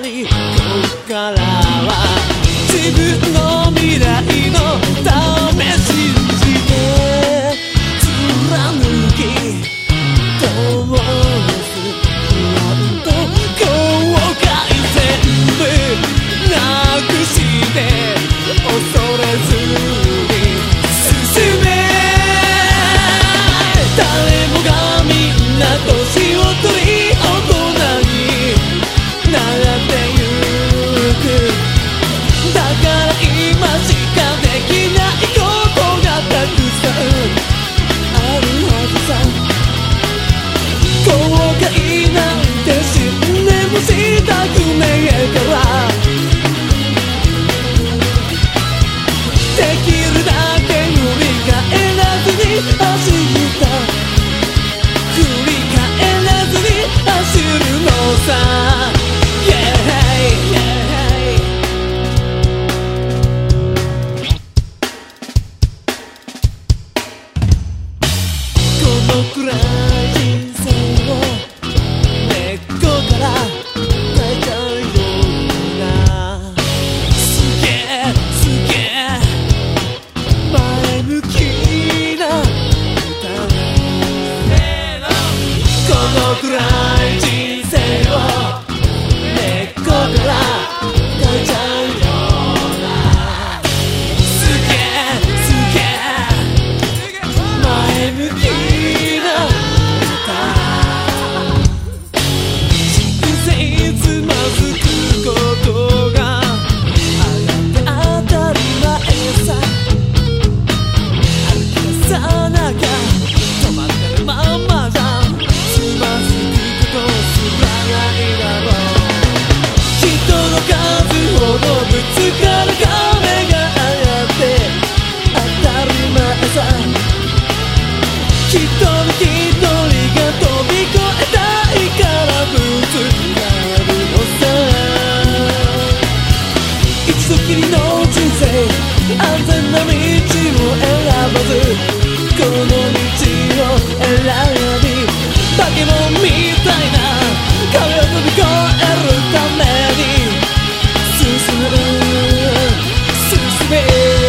りここからは自分の未来のため知僕ら安全な道を選ばずこの道を選び化け物みたいな壁を飛び越えるために進む進め。